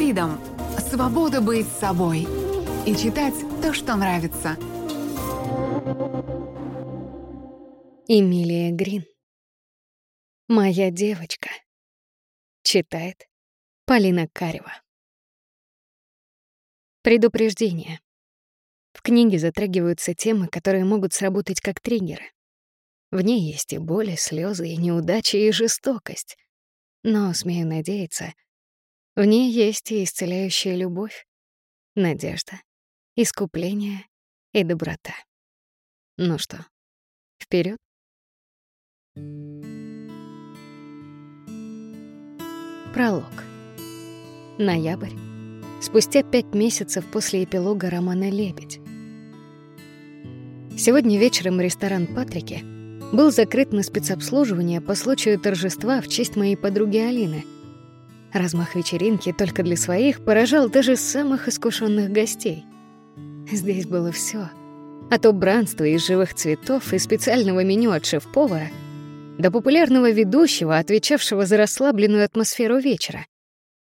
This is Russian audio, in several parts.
Freedom — свобода быть собой и читать то, что нравится. Эмилия Грин. Моя девочка. Читает Полина Карева. Предупреждение. В книге затрагиваются темы, которые могут сработать как триггеры. В ней есть и боли, слезы, и неудачи, и жестокость. Но, смею надеяться, в ней есть и исцеляющая любовь, надежда, искупление и доброта. Ну что, вперед? Пролог. Ноябрь. Спустя пять месяцев после эпилога романа «Лебедь». Сегодня вечером ресторан «Патрики» был закрыт на спецобслуживание по случаю торжества в честь моей подруги Алины. Размах вечеринки только для своих поражал даже самых искушенных гостей. Здесь было все: От убранства из живых цветов и специального меню от шеф-повара до популярного ведущего, отвечавшего за расслабленную атмосферу вечера.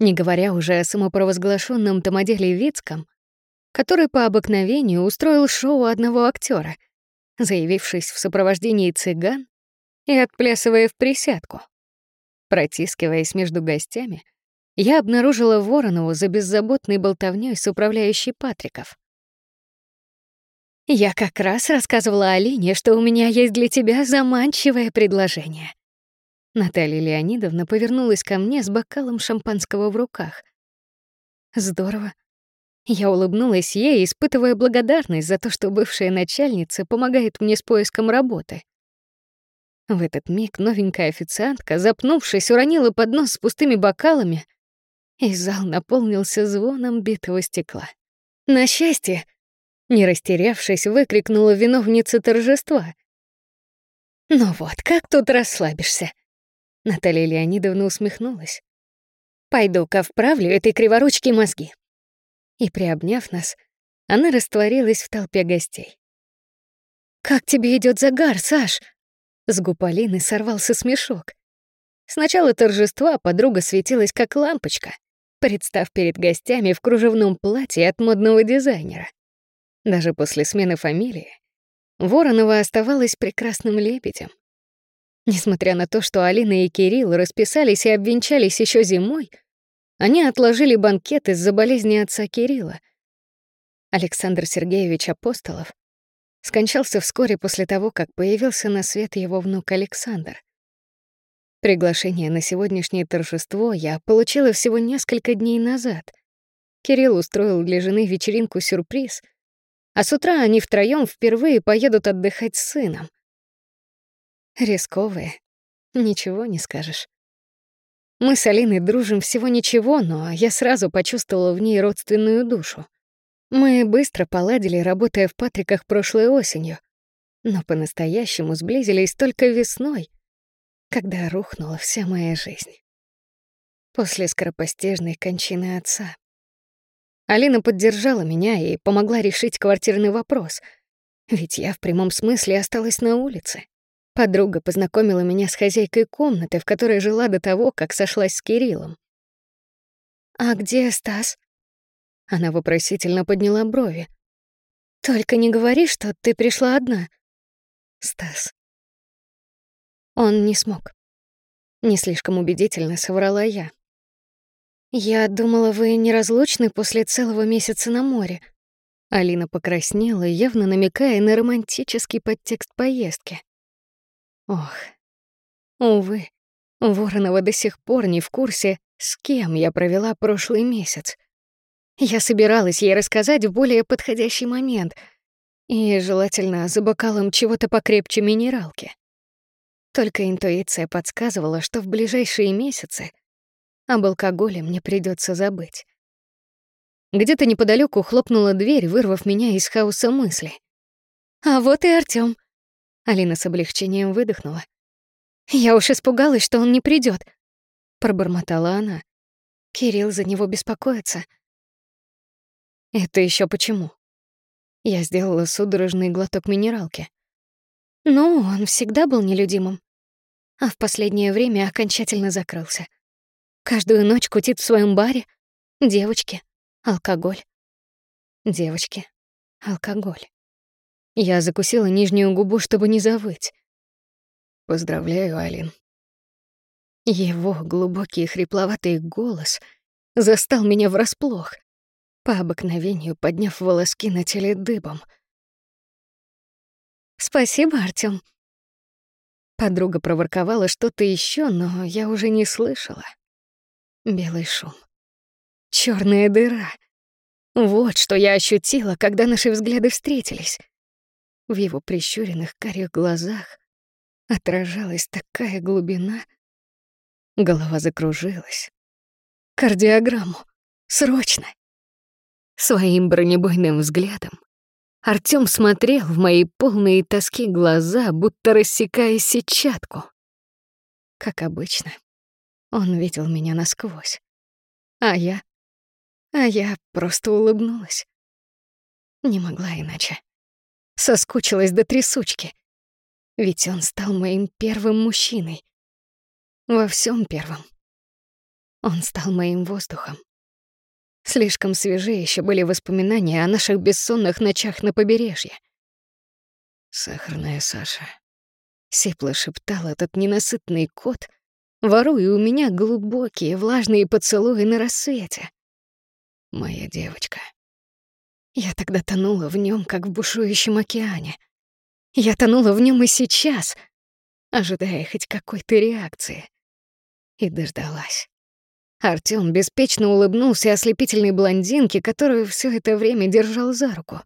Не говоря уже о самопровозглашенном Томоделе Вицком, который по обыкновению устроил шоу одного актера — заявившись в сопровождении цыган и отплясывая в присядку. Протискиваясь между гостями, я обнаружила Воронову за беззаботной болтовнёй с управляющей Патриков. «Я как раз рассказывала Алине, что у меня есть для тебя заманчивое предложение». Наталья Леонидовна повернулась ко мне с бокалом шампанского в руках. «Здорово. Я улыбнулась ей, испытывая благодарность за то, что бывшая начальница помогает мне с поиском работы. В этот миг новенькая официантка, запнувшись, уронила поднос с пустыми бокалами, и зал наполнился звоном битого стекла. На счастье, не растерявшись, выкрикнула виновница торжества. «Ну вот, как тут расслабишься?» Наталья Леонидовна усмехнулась. «Пойду-ка вправлю этой криворучке мозги и, приобняв нас, она растворилась в толпе гостей. «Как тебе идет загар, Саш?» С губ Алины сорвался смешок. С начала торжества подруга светилась как лампочка, представ перед гостями в кружевном платье от модного дизайнера. Даже после смены фамилии Воронова оставалась прекрасным лебедем. Несмотря на то, что Алина и Кирилл расписались и обвенчались еще зимой, они отложили банкет из-за болезни отца Кирилла. Александр Сергеевич Апостолов скончался вскоре после того, как появился на свет его внук Александр. Приглашение на сегодняшнее торжество я получила всего несколько дней назад. Кирилл устроил для жены вечеринку-сюрприз, а с утра они втроём впервые поедут отдыхать с сыном. Рисковые, ничего не скажешь. Мы с Алиной дружим всего ничего, но я сразу почувствовала в ней родственную душу. Мы быстро поладили, работая в Патриках прошлой осенью, но по-настоящему сблизились только весной, когда рухнула вся моя жизнь. После скоропостижной кончины отца. Алина поддержала меня и помогла решить квартирный вопрос, ведь я в прямом смысле осталась на улице. Подруга познакомила меня с хозяйкой комнаты, в которой жила до того, как сошлась с Кириллом. «А где Стас?» Она вопросительно подняла брови. «Только не говори, что ты пришла одна». «Стас». Он не смог. Не слишком убедительно соврала я. «Я думала, вы неразлучны после целого месяца на море». Алина покраснела, явно намекая на романтический подтекст поездки. Ох, увы, Воронова до сих пор не в курсе, с кем я провела прошлый месяц. Я собиралась ей рассказать в более подходящий момент и, желательно, за бокалом чего-то покрепче минералки. Только интуиция подсказывала, что в ближайшие месяцы об алкоголе мне придется забыть. Где-то неподалеку хлопнула дверь, вырвав меня из хаоса мыслей. А вот и Артём. Алина с облегчением выдохнула. «Я уж испугалась, что он не придет, пробормотала она. Кирилл за него беспокоится. Это еще почему? Я сделала судорожный глоток минералки. Ну, он всегда был нелюдимым, а в последнее время окончательно закрылся. Каждую ночь кутит в своем баре, Девочки, алкоголь. Девочки, алкоголь. Я закусила нижнюю губу, чтобы не завыть. Поздравляю, Алин. Его глубокий хрипловатый голос застал меня врасплох, по обыкновению подняв волоски на теле дыбом. «Спасибо, Артём». Подруга проворковала что-то еще, но я уже не слышала. Белый шум. Черная дыра. Вот что я ощутила, когда наши взгляды встретились. В его прищуренных карих глазах отражалась такая глубина. Голова закружилась. Кардиограмму. Срочно. Своим бронебойным взглядом Артём смотрел в мои полные тоски глаза, будто рассекая сетчатку. Как обычно, он видел меня насквозь. А я... А я просто улыбнулась. Не могла иначе. Соскучилась до трясучки. Ведь он стал моим первым мужчиной. Во всем первым. Он стал моим воздухом. Слишком свежие еще были воспоминания о наших бессонных ночах на побережье. «Сахарная Саша», — сипло шептал этот ненасытный кот, воруя у меня глубокие влажные поцелуи на рассвете. «Моя девочка». Я тогда тонула в нем, как в бушующем океане. Я тонула в нем и сейчас, ожидая хоть какой-то реакции. И дождалась. Артём беспечно улыбнулся ослепительной блондинке, которую все это время держал за руку.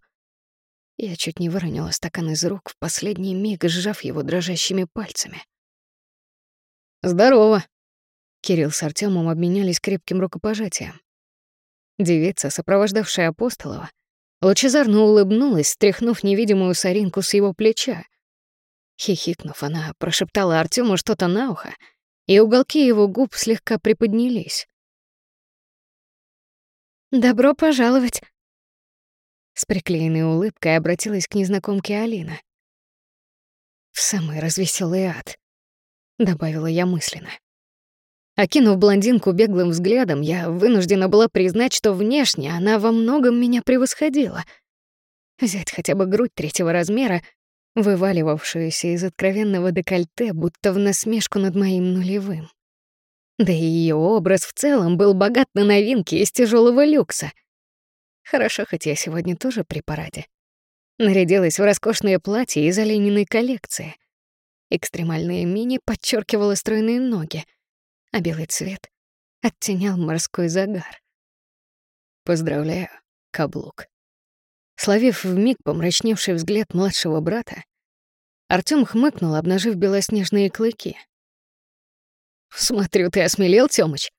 Я чуть не выронила стакан из рук в последний миг, сжав его дрожащими пальцами. «Здорово!» Кирилл с Артёмом обменялись крепким рукопожатием. Девица, сопровождавшая Апостолова, Лучезарно улыбнулась, стряхнув невидимую соринку с его плеча. Хихикнув, она прошептала Артему что-то на ухо, и уголки его губ слегка приподнялись. «Добро пожаловать!» С приклеенной улыбкой обратилась к незнакомке Алина. «В самый развеселый ад», — добавила я мысленно. Окинув блондинку беглым взглядом, я вынуждена была признать, что внешне она во многом меня превосходила. Взять хотя бы грудь третьего размера, вываливавшуюся из откровенного декольте, будто в насмешку над моим нулевым. Да и ее образ в целом был богат на новинки из тяжелого люкса. Хорошо, хоть я сегодня тоже при параде. Нарядилась в роскошное платье из олениной коллекции. Экстремальное мини подчеркивало стройные ноги — а белый цвет оттенял морской загар. «Поздравляю, каблук». Словив вмиг помрачневший взгляд младшего брата, Артём хмыкнул, обнажив белоснежные клыки. «Смотрю, ты осмелел, Тёмыч?»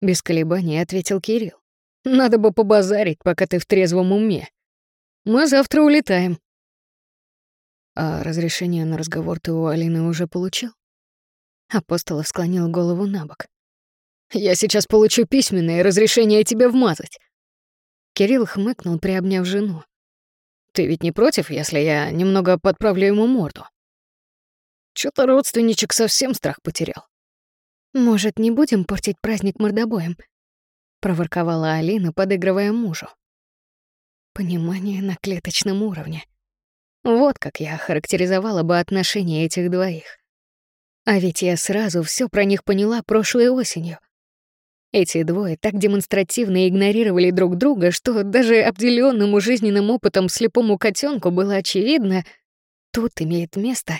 Без колебаний ответил Кирилл. «Надо бы побазарить, пока ты в трезвом уме. Мы завтра улетаем». «А разрешение на разговор ты у Алины уже получил?» Апостолов склонил голову на бок. «Я сейчас получу письменное разрешение тебе вмазать». Кирилл хмыкнул, приобняв жену. «Ты ведь не против, если я немного подправлю ему морду?» Чё-то родственничек совсем страх потерял. «Может, не будем портить праздник мордобоем?» — проворковала Алина, подыгрывая мужу. Понимание на клеточном уровне. Вот как я характеризовала бы отношения этих двоих. А ведь я сразу все про них поняла прошлой осенью. Эти двое так демонстративно игнорировали друг друга, что даже обделенному жизненным опытом слепому котенку было очевидно, тут имеет место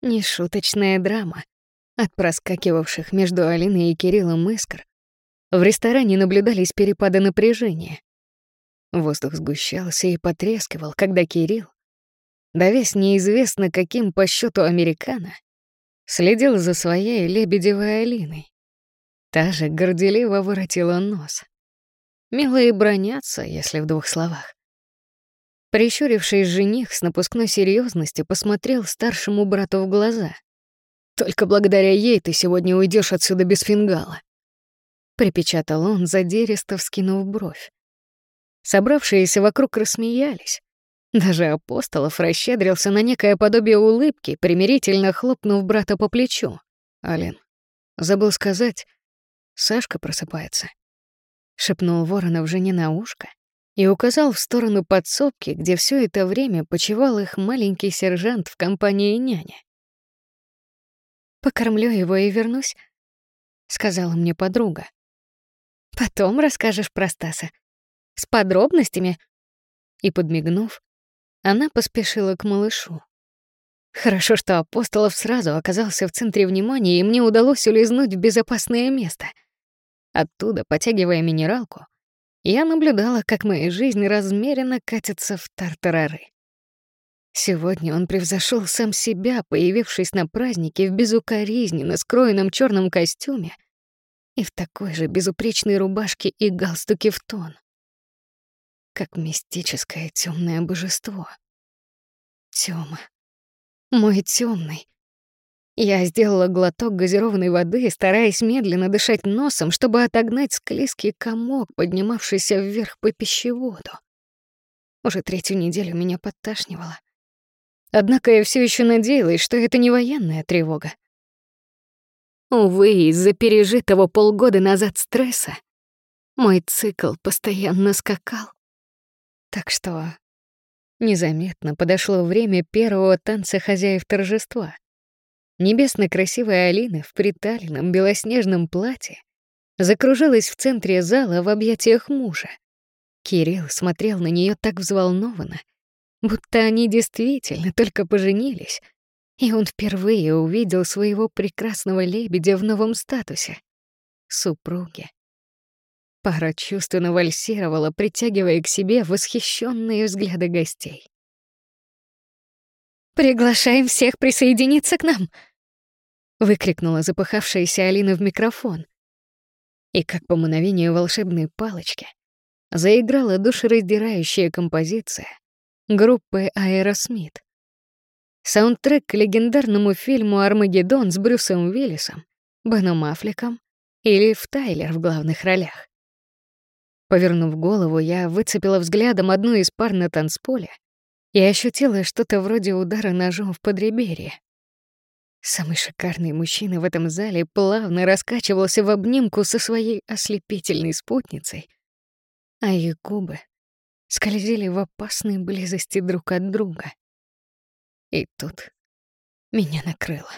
нешуточная драма. От проскакивавших между Алиной и Кириллом искр в ресторане наблюдались перепады напряжения. Воздух сгущался и потрескивал, когда Кирилл, давясь неизвестно каким по счету американо, следил за своей лебедевой Алиной. Та же горделиво воротила нос. Милые бронятся, если в двух словах. Прищурившись жених с напускной серьезностью посмотрел старшему брату в глаза. «Только благодаря ей ты сегодня уйдешь отсюда без фингала», — припечатал он, задиристо вскинув бровь. Собравшиеся вокруг рассмеялись. Даже Апостолов расщедрился на некое подобие улыбки, примирительно хлопнув брата по плечу. «Ален, забыл сказать, Сашка просыпается». шепнул Воронов жене на ушко и указал в сторону подсобки, где все это время почивал их маленький сержант в компании няни. «Покормлю его и вернусь», — сказала мне подруга. «Потом расскажешь про Стаса. С подробностями». И, подмигнув, она поспешила к малышу. Хорошо, что Апостолов сразу оказался в центре внимания, и мне удалось улизнуть в безопасное место. Оттуда, потягивая минералку, я наблюдала, как моя жизнь размеренно катится в тартарары. Сегодня он превзошел сам себя, появившись на празднике в безукоризненно скроенном черном костюме и в такой же безупречной рубашке и галстуке в тон. Как мистическое темное божество. Тёма. Мой темный. Я сделала глоток газированной воды, стараясь медленно дышать носом, чтобы отогнать склизкий комок, поднимавшийся вверх по пищеводу. Уже третью неделю меня подташнивало. Однако я все еще надеялась, что это не военная тревога. Увы, из-за пережитого полгода назад стресса мой цикл постоянно скакал. Так что Незаметно подошло время первого танца хозяев торжества. Небесно красивая Алина в приталенном белоснежном платье закружилась в центре зала в объятиях мужа. Кирилл смотрел на нее так взволнованно, будто они действительно только поженились, и он впервые увидел своего прекрасного лебедя в новом статусе — супруги. Пара чувственно вальсировала, притягивая к себе восхищенные взгляды гостей. «Приглашаем всех присоединиться к нам!» — выкрикнула запыхавшаяся Алина в микрофон. И как по мановению волшебной палочки заиграла душераздирающая композиция группы Аэросмит. Саундтрек к легендарному фильму «Армагеддон» с Брюсом Уиллисом, Беном Аффлеком и Лив Тайлер в главных ролях. Повернув голову, я выцепила взглядом одну из пар на танцполе и ощутила что-то вроде удара ножом в подреберье. Самый шикарный мужчина в этом зале плавно раскачивался в обнимку со своей ослепительной спутницей, а их губы скользили в опасной близости друг от друга. И тут меня накрыло.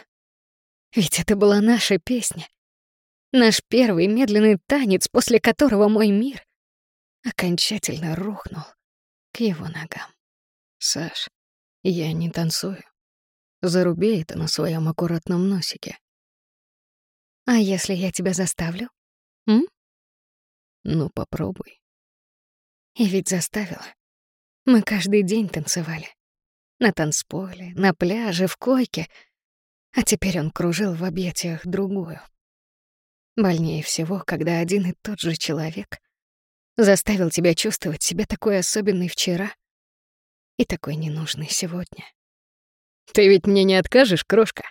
Ведь это была наша песня. Наш первый медленный танец, после которого мой мир окончательно рухнул к его ногам. «Саш, я не танцую. Заруби это на своем аккуратном носике». «А если я тебя заставлю? М?» «Ну, попробуй». И ведь заставила. Мы каждый день танцевали. На танцполе, на пляже, в койке. А теперь он кружил в объятиях другую. Больнее всего, когда один и тот же человек Заставил тебя чувствовать себя такой особенной вчера и такой ненужной сегодня. Ты ведь мне не откажешь, крошка?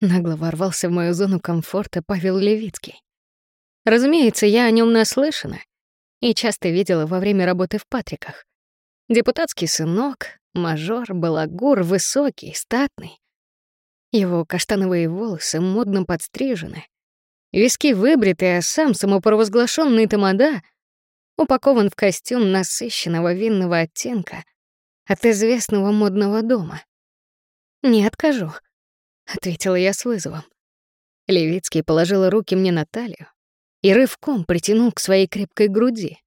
Нагло ворвался в мою зону комфорта Павел Левицкий. Разумеется, я о нем наслышана и часто видела во время работы в Патриках. Депутатский сынок, мажор, балагур, высокий, статный. Его каштановые волосы модно подстрижены, виски выбриты, а сам самопровозглашенный тамада упакован в костюм насыщенного винного оттенка от известного модного дома. «Не откажу», — ответила я с вызовом. Левицкий положил руки мне на талию и рывком притянул к своей крепкой груди.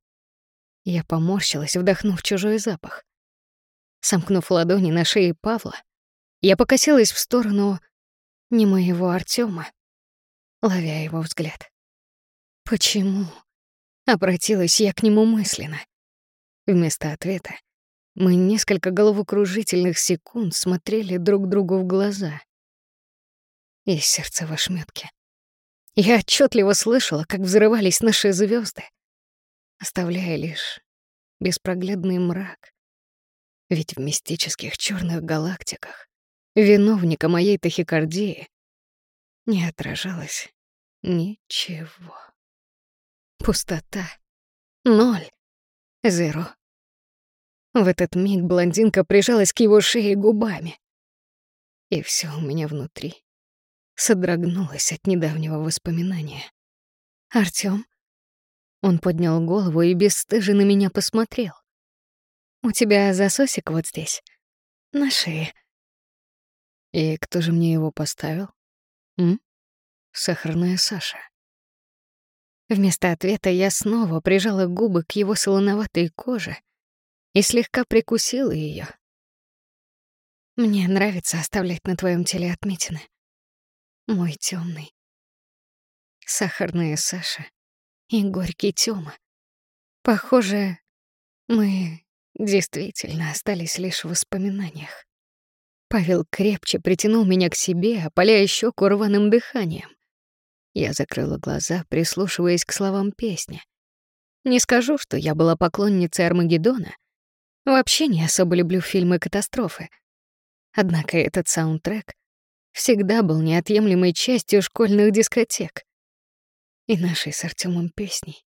Я поморщилась, вдохнув чужой запах. Сомкнув ладони на шее Павла, я покосилась в сторону не моего Артема, ловя его взгляд. Почему? Обратилась я к нему мысленно. Вместо ответа мы несколько головокружительных секунд смотрели друг другу в глаза. И сердце в ошметке. Я отчетливо слышала, как взрывались наши звезды, оставляя лишь беспроглядный мрак. Ведь в мистических черных галактиках виновника моей тахикардии не отражалось ничего. Пустота. Ноль. Зеро. В этот миг блондинка прижалась к его шее губами. И все у меня внутри содрогнулось от недавнего воспоминания. Артём? Он поднял голову и бесстыже на меня посмотрел. «У тебя засосик вот здесь, на шее». «И кто же мне его поставил? М? Сахарная Саша». Вместо ответа я снова прижала губы к его солоноватой коже и слегка прикусила ее. Мне нравится оставлять на твоем теле отметины. Мой темный. Сахарная Саша и горький Тёма. Похоже, мы действительно остались лишь в воспоминаниях. Павел крепче притянул меня к себе, опаляя щеку рваным дыханием. Я закрыла глаза, прислушиваясь к словам песни. Не скажу, что я была поклонницей Армагеддона. Вообще не особо люблю фильмы катастрофы. Однако этот саундтрек всегда был неотъемлемой частью школьных дискотек и нашей с Артёмом песней.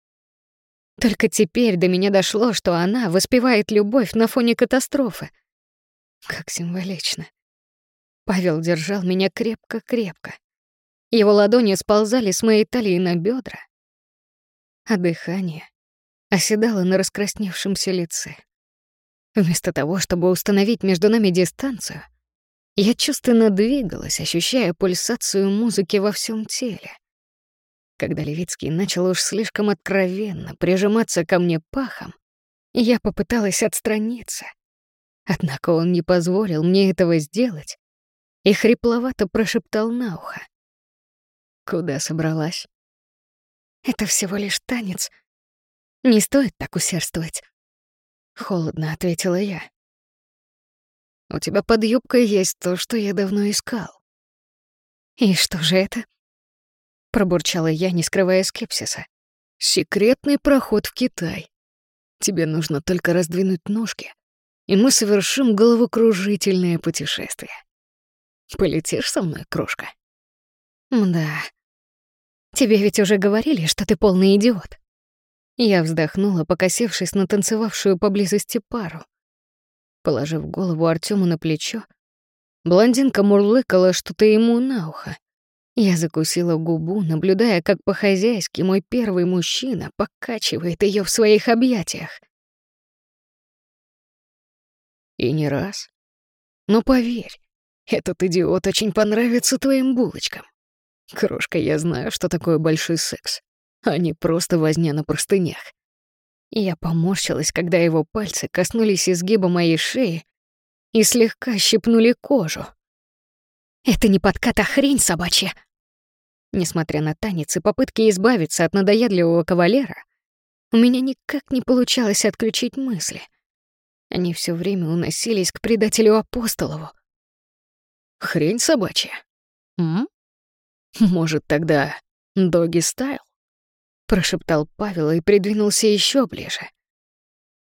Только теперь до меня дошло, что она воспевает любовь на фоне катастрофы. Как символично. Павел держал меня крепко-крепко. Его ладони сползали с моей талии на бедра, а дыхание оседало на раскрасневшемся лице. Вместо того, чтобы установить между нами дистанцию, я чувственно двигалась, ощущая пульсацию музыки во всем теле. Когда Левицкий начал уж слишком откровенно прижиматься ко мне пахом, я попыталась отстраниться. Однако он не позволил мне этого сделать и хрипловато прошептал на ухо. Куда собралась? Это всего лишь танец. Не стоит так усердствовать. Холодно ответила я. У тебя под юбкой есть то, что я давно искал. И что же это? Пробурчала я, не скрывая скепсиса. Секретный проход в Китай. Тебе нужно только раздвинуть ножки, и мы совершим головокружительное путешествие. Полетишь со мной, крошка? Да, Тебе ведь уже говорили, что ты полный идиот. Я вздохнула, покосившись на танцевавшую поблизости пару. Положив голову Артёму на плечо, блондинка мурлыкала что-то ему на ухо. Я закусила губу, наблюдая, как по-хозяйски мой первый мужчина покачивает ее в своих объятиях. И не раз. Но поверь, этот идиот очень понравится твоим булочкам. Крошка, я знаю, что такое большой секс, а не просто возня на простынях. Я поморщилась, когда его пальцы коснулись изгиба моей шеи и слегка щипнули кожу. Это не подкат, а хрень собачья. Несмотря на танец и попытки избавиться от надоедливого кавалера, у меня никак не получалось отключить мысли. Они все время уносились к предателю Апостолову. Хрень собачья. М? Может, тогда доги стайл? Прошептал Павел и придвинулся еще ближе.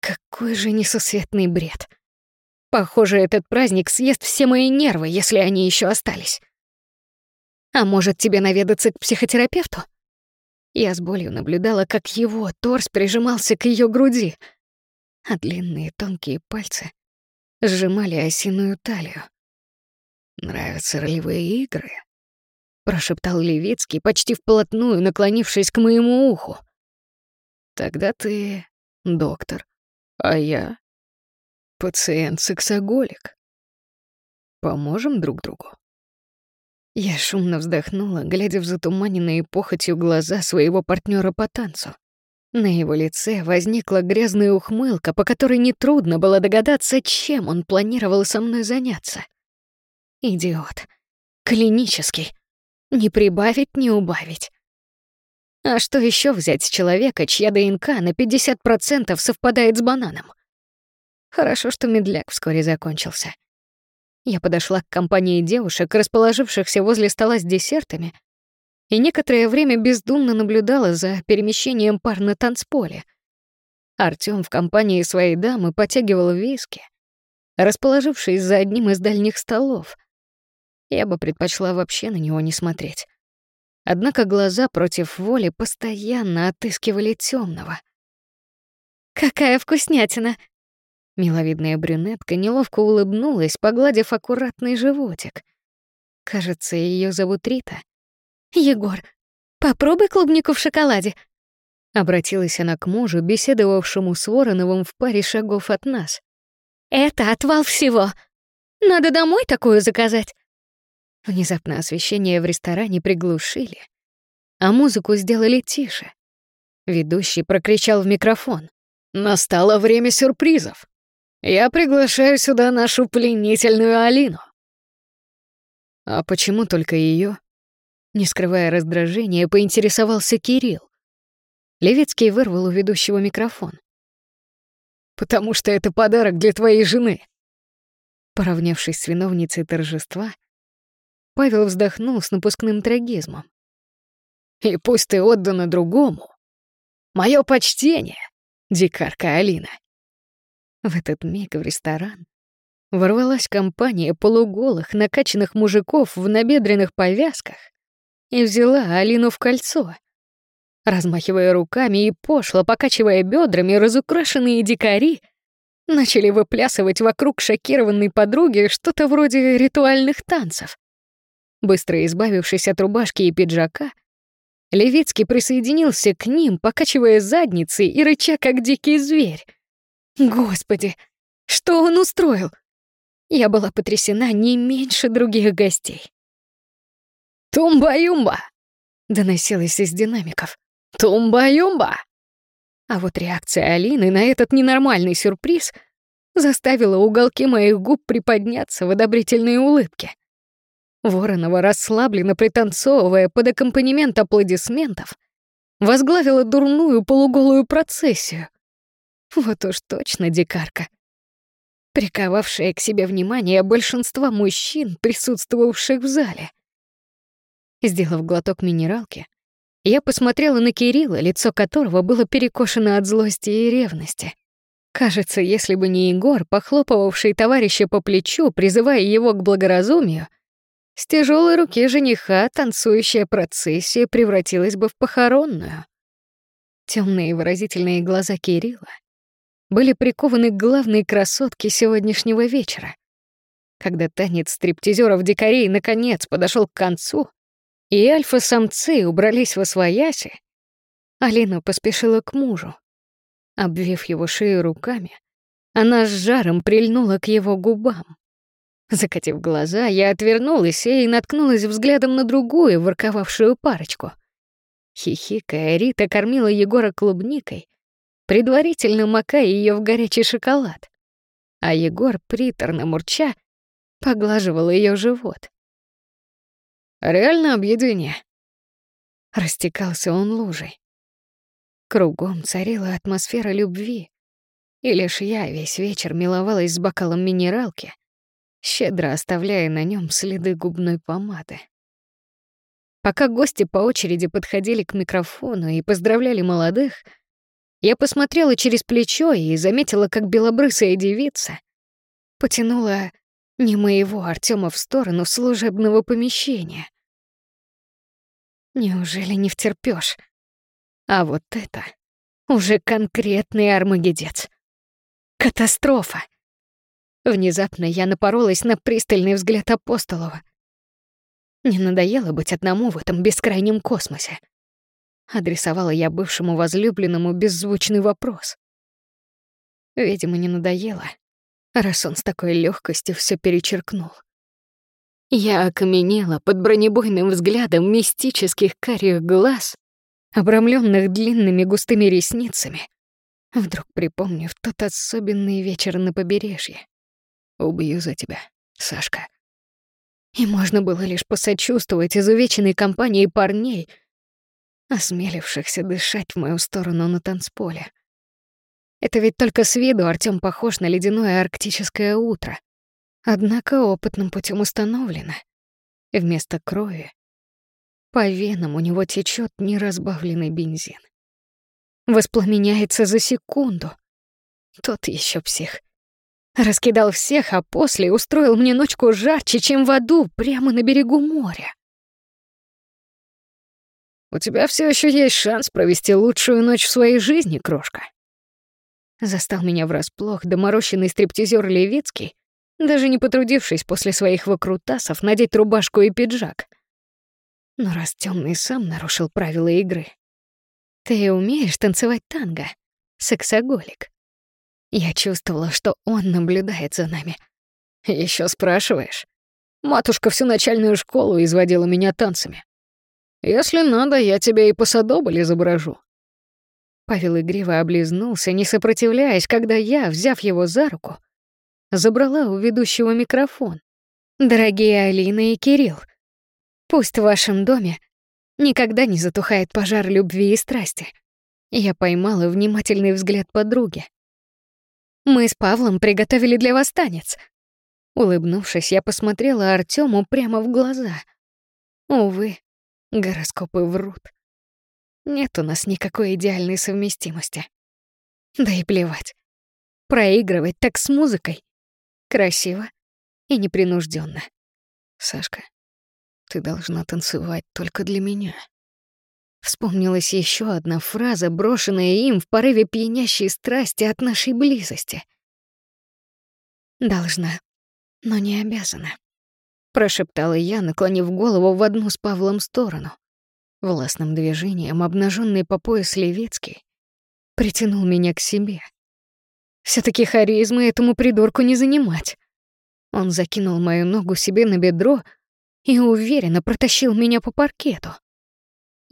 Какой же несусветный бред. Похоже, этот праздник съест все мои нервы, если они еще остались. А может, тебе наведаться к психотерапевту? Я с болью наблюдала, как его торс прижимался к ее груди, а длинные тонкие пальцы сжимали осиную талию. Нравятся ролевые игры? Прошептал Левицкий, почти вплотную наклонившись к моему уху. Тогда ты доктор, а я пациент-сексоголик. Поможем друг другу. Я шумно вздохнула, глядя в затуманенные похотью глаза своего партнера по танцу. На его лице возникла грязная ухмылка, по которой нетрудно было догадаться, чем он планировал со мной заняться. Идиот. Клинический. Не прибавить, не убавить. А что еще взять с человека, чья ДНК на 50% совпадает с бананом? Хорошо, что медляк вскоре закончился. Я подошла к компании девушек, расположившихся возле стола с десертами, и некоторое время бездумно наблюдала за перемещением пар на танцполе. Артём в компании своей дамы потягивал виски, расположившись за одним из дальних столов, я бы предпочла вообще на него не смотреть. Однако глаза против воли постоянно отыскивали темного. «Какая вкуснятина!» Миловидная брюнетка неловко улыбнулась, погладив аккуратный животик. Кажется, ее зовут Рита. «Егор, попробуй клубнику в шоколаде. Обратилась она к мужу, беседовавшему с Вороновым в паре шагов от нас. «Это отвал всего. Надо домой такую заказать». Внезапно освещение в ресторане приглушили, а музыку сделали тише. Ведущий прокричал в микрофон. «Настало время сюрпризов. Я приглашаю сюда нашу пленительную Алину». «А почему только ее? Не скрывая раздражения, поинтересовался Кирилл. Левицкий вырвал у ведущего микрофон. «Потому что это подарок для твоей жены». Поравнявшись с виновницей торжества, Павел вздохнул с напускным трагизмом. «И пусть ты отдана другому. Мое почтение, дикарка Алина». В этот миг в ресторан ворвалась компания полуголых, накачанных мужиков в набедренных повязках и взяла Алину в кольцо. Размахивая руками и пошло, покачивая бедрами, разукрашенные дикари начали выплясывать вокруг шокированной подруги что-то вроде ритуальных танцев. Быстро избавившись от рубашки и пиджака, Левицкий присоединился к ним, покачивая задницей и рыча, как дикий зверь. Господи, что он устроил? Я была потрясена не меньше других гостей. «Тумба-юмба!» — доносилось из динамиков. Тумба-юмба! А вот реакция Алины на этот ненормальный сюрприз заставила уголки моих губ приподняться в одобрительные улыбки. Воронова, расслабленно пританцовывая под аккомпанемент аплодисментов, возглавила дурную полуголую процессию. Вот уж точно дикарка. Приковавшая к себе внимание большинства мужчин, присутствовавших в зале. Сделав глоток минералки, я посмотрела на Кирилла, лицо которого было перекошено от злости и ревности. Кажется, если бы не Егор, похлопывавший товарища по плечу, призывая его к благоразумию, с тяжелой руки жениха танцующая процессия превратилась бы в похоронную. Темные выразительные глаза Кирилла были прикованы к главной красотке сегодняшнего вечера. Когда танец стриптизеров-дикарей наконец подошел к концу, и альфа-самцы убрались во свояси, Алина поспешила к мужу. Обвив его шею руками, она с жаром прильнула к его губам. Закатив глаза, я отвернулась и наткнулась взглядом на другую ворковавшую парочку. Хихикая, Рита кормила Егора клубникой, предварительно макая ее в горячий шоколад. А Егор, приторно мурча, поглаживал ее живот. Реально объедение. Растекался он лужей. Кругом царила атмосфера любви, и лишь я весь вечер миловалась с бокалом минералки, щедро оставляя на нем следы губной помады. Пока гости по очереди подходили к микрофону и поздравляли молодых, я посмотрела через плечо и заметила, как белобрысая девица потянула не моего Артема в сторону служебного помещения. Неужели не втерпёшь? А вот это уже конкретный армагедец. Катастрофа. Внезапно я напоролась на пристальный взгляд Апостолова. Не надоело быть одному в этом бескрайнем космосе. Адресовала я бывшему возлюбленному беззвучный вопрос. Видимо, не надоело, раз он с такой легкостью все перечеркнул. Я окаменела под бронебойным взглядом мистических карих глаз, обрамленных длинными густыми ресницами. Вдруг припомнив тот особенный вечер на побережье. «Убью за тебя, Сашка». И можно было лишь посочувствовать изувеченной компании парней, осмелившихся дышать в мою сторону на танцполе. Это ведь только с виду Артём похож на ледяное арктическое утро, Однако опытным путем установлено. Вместо крови по венам у него течет неразбавленный бензин. Воспламеняется за секунду. Тот еще псих. Раскидал всех, а после устроил мне ночку жарче, чем в аду, прямо на берегу моря. «У тебя все еще есть шанс провести лучшую ночь в своей жизни, крошка». Застал меня врасплох доморощенный стриптизер Левицкий, даже не потрудившись после своих выкрутасов надеть рубашку и пиджак. Но раз темный сам нарушил правила игры, Ты умеешь танцевать танго? Сексоголик. Я чувствовала, что он наблюдает за нами. Еще спрашиваешь? Матушка всю начальную школу изводила меня танцами. Если надо, я тебя и по садобль изображу. Павел игриво облизнулся, не сопротивляясь, когда я, взяв его за руку, забрала у ведущего микрофон. «Дорогие Алина и Кирилл, пусть в вашем доме никогда не затухает пожар любви и страсти». Я поймала внимательный взгляд подруги. «Мы с Павлом приготовили для вас танец». Улыбнувшись, я посмотрела Артему прямо в глаза. Увы, гороскопы врут. Нет у нас никакой идеальной совместимости. Да и плевать. Проигрывать так с музыкой. Красиво и непринужденно. Сашка, ты должна танцевать только для меня. Вспомнилась еще одна фраза, брошенная им в порыве пьянящей страсти от нашей близости. «Должна, но не обязана», — прошептала я, наклонив голову в одну с Павлом сторону. Властным движением, обнаженный по пояс Левицкий, притянул меня к себе. все таки харизмы этому придурку не занимать. Он закинул мою ногу себе на бедро и уверенно протащил меня по паркету.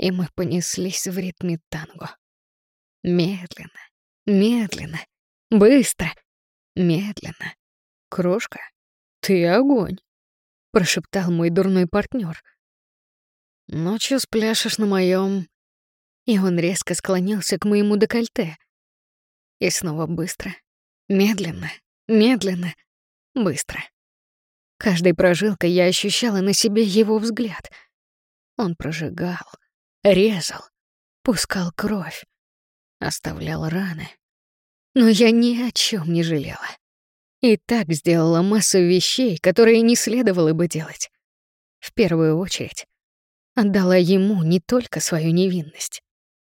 И мы понеслись в ритме танго. Медленно, медленно, быстро, медленно. «Крошка, ты огонь», — прошептал мой дурной партнер. Ночью спляшешь на моем. И он резко склонился к моему декольте. И снова быстро, медленно, медленно, быстро. Каждой прожилкой я ощущала на себе его взгляд. Он прожигал, резал, пускал кровь, оставлял раны. Но я ни о чем не жалела. И так сделала массу вещей, которые не следовало бы делать. В первую очередь, отдала ему не только свою невинность,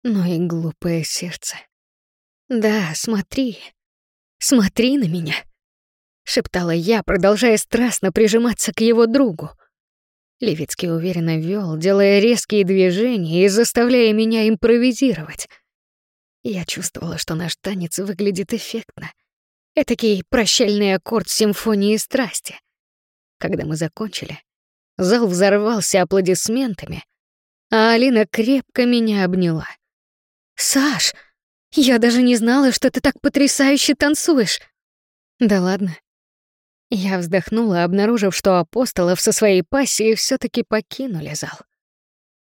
но и глупое сердце. «Да, смотри, смотри на меня», — шептала я, продолжая страстно прижиматься к его другу. Левицкий уверенно вел, делая резкие движения и заставляя меня импровизировать. Я чувствовала, что наш танец выглядит эффектно. Этакий прощальный аккорд симфонии страсти. Когда мы закончили, Зал взорвался аплодисментами, а Алина крепко меня обняла. «Саш, я даже не знала, что ты так потрясающе танцуешь!» «Да ладно». Я вздохнула, обнаружив, что апостолов со своей пассией все таки покинули зал.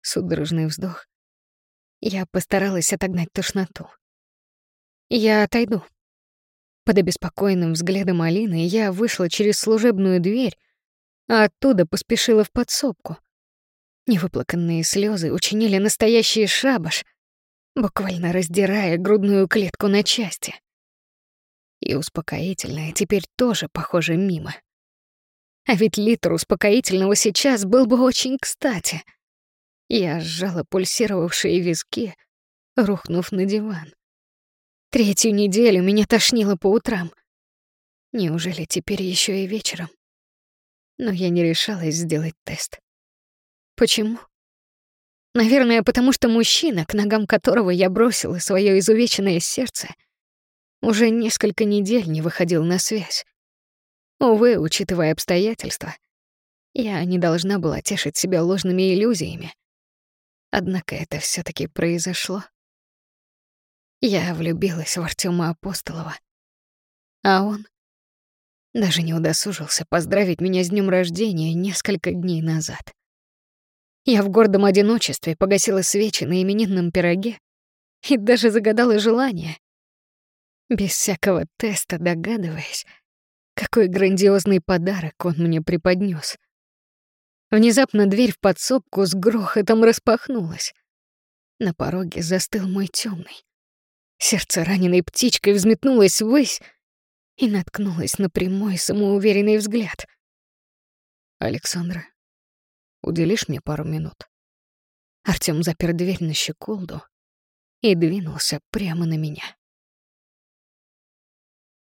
Судорожный вздох. Я постаралась отогнать тошноту. «Я отойду». Под обеспокоенным взглядом Алины я вышла через служебную дверь а оттуда поспешила в подсобку. Невыплаканные слезы учинили настоящий шабаш, буквально раздирая грудную клетку на части. И успокоительное теперь тоже, похоже, мимо. А ведь литр успокоительного сейчас был бы очень кстати. Я сжала пульсировавшие виски, рухнув на диван. Третью неделю меня тошнило по утрам. Неужели теперь еще и вечером? но я не решалась сделать тест. Почему? Наверное, потому что мужчина, к ногам которого я бросила свое изувеченное сердце, уже несколько недель не выходил на связь. Увы, учитывая обстоятельства, я не должна была тешить себя ложными иллюзиями. Однако это все таки произошло. Я влюбилась в Артема Апостолова. А он даже не удосужился поздравить меня с днем рождения несколько дней назад. Я в гордом одиночестве погасила свечи на именинном пироге и даже загадала желание. Без всякого теста догадываясь, какой грандиозный подарок он мне преподнес. Внезапно дверь в подсобку с грохотом распахнулась. На пороге застыл мой темный. Сердце раненой птичкой взметнулось ввысь, и наткнулась на прямой самоуверенный взгляд. «Александра, уделишь мне пару минут?» Артём запер дверь на щеколду и двинулся прямо на меня.